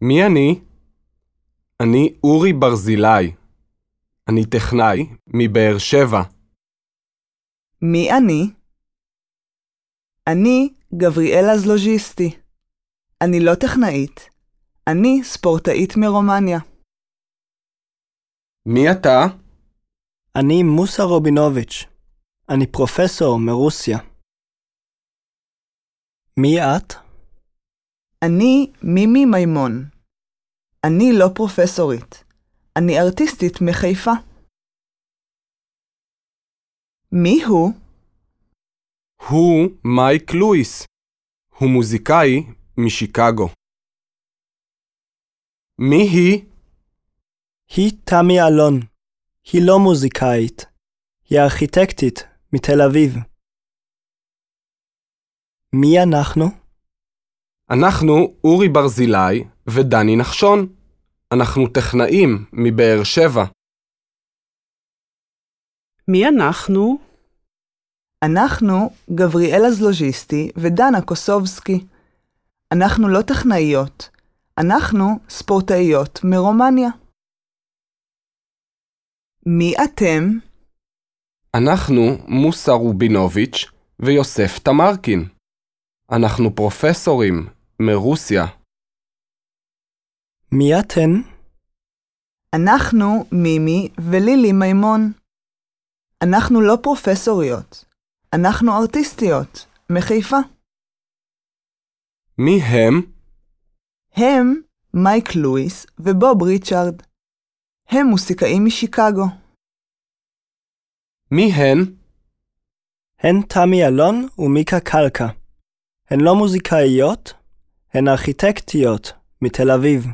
מי אני? אני אורי ברזילי. אני טכנאי מבאר שבע. מי אני? אני גבריאלה זלוז'יסטי. אני לא טכנאית. אני ספורטאית מרומניה. מי אתה? אני מוסה רובינוביץ'. אני פרופסור מרוסיה. מי את? אני מימי מימון. אני לא פרופסורית. אני ארטיסטית מחיפה. מי הוא? הוא מייק לואיס. הוא מוזיקאי משיקגו. מי היא? היא תמי אלון. היא לא מוזיקאית. היא ארכיטקטית מתל אביב. מי אנחנו? אנחנו אורי ברזילי ודני נחשון. אנחנו טכנאים מבאר שבע. מי אנחנו? אנחנו גבריאלה זלוז'יסטי ודנה קוסובסקי. אנחנו לא טכנאיות. אנחנו ספורטאיות מרומניה. מי אתם? אנחנו מוסה רובינוביץ' ויוסף תמרקין. אנחנו פרופסורים מרוסיה. מי אתן? אנחנו מימי ולילי מימון. אנחנו לא פרופסוריות. אנחנו ארטיסטיות, מחיפה. מי הם? הם מייק לואיס ובוב ריצ'ארד. הם מוסיקאים משיקגו. מי הן? הן תמי אלון ומיקה קלקה. הן לא מוזיקאיות, הן ארכיטקטיות מתל אביב.